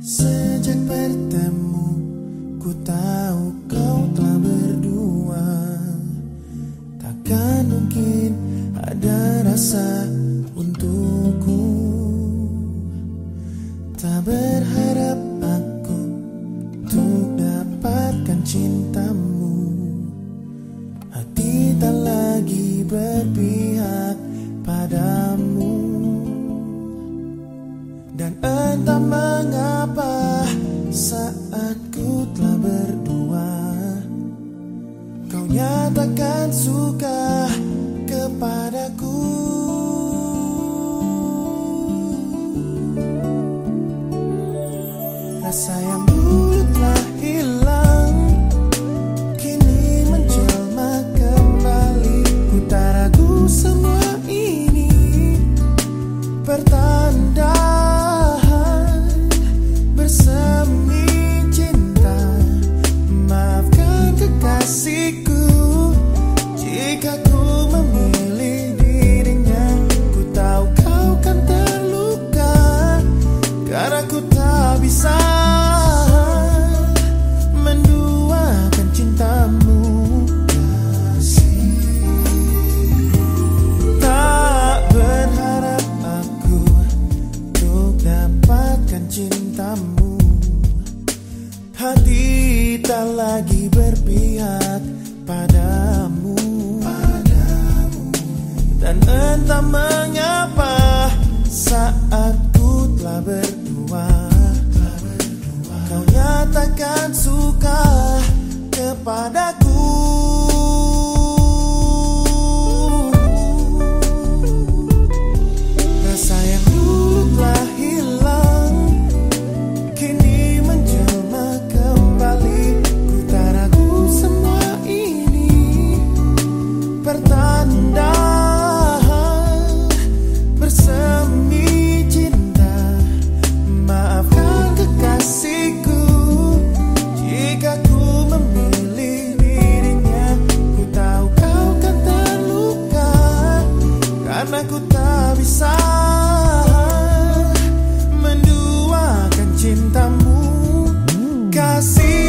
Sejak bertemu entah mengapa saat ku telah berdua Kau nyatakan suka kepadaku. Rasa yang padamu, padamu. dan entah Karena ku tak bisa Menduakan cintamu. Kasih